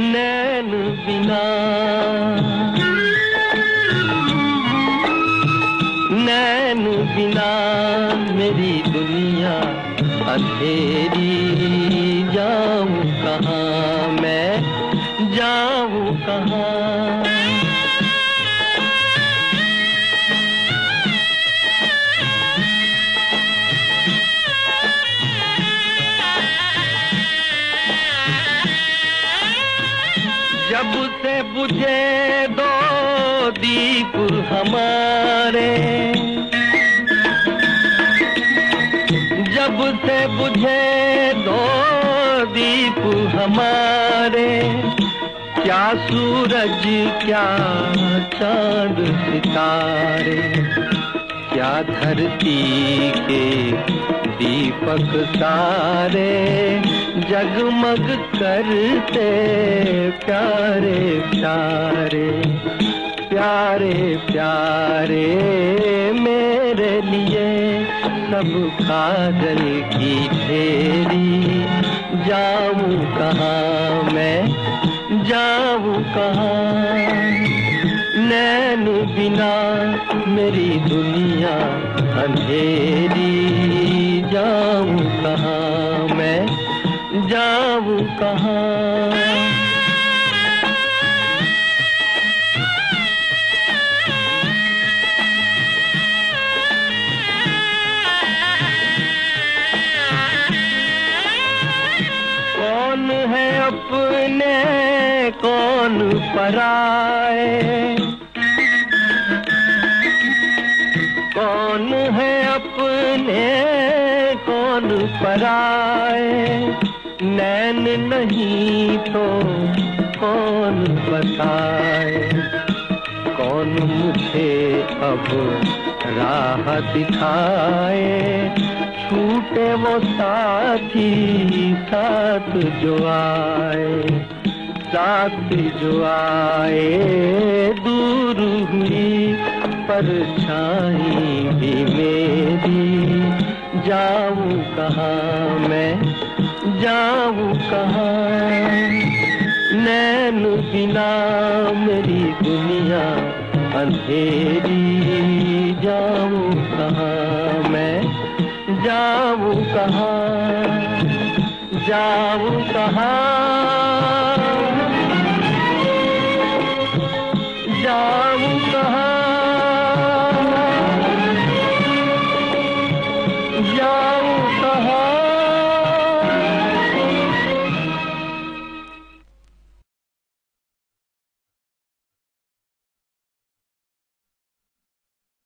नैन बिना। नैन बिना मेरी दुनिया अंधेरी। जाऊँ कहाँ? जब से बुझे दो दीप हमारे जब से बुझे दीप हमारे, क्या सूरज, क्या चाँद सितारे, क्या धरती के दीपक सारे जगमग करते प्यारे प्यारे प्यारे प्यारे। सब काजल की ढेरी जाऊँ कहाँ मैं? जाऊँ कहाँ? नैन बिना मेरी दुनिया अंधेरी। जाऊँ कहाँ मैं? जाऊँ कहाँ? अपने कौन पराए? कौन है अपने कौन पराए? नैन नहीं तो कौन बताए? कौन मुझे अब राह दिखाए? छूटे वो साथी साथ जो आए, साथ जो आए, दूर हुई परछाई भी मेरी। जाऊँ कहाँ मैं? जाऊँ कहाँ? नैन बिना मेरी दुनिया, अंधेरी जाऊँ कहाँ मैं? जाऊँ कहाँ? जाऊँ कहाँ? जाऊँ कहाँ? जाऊँ कहाँ?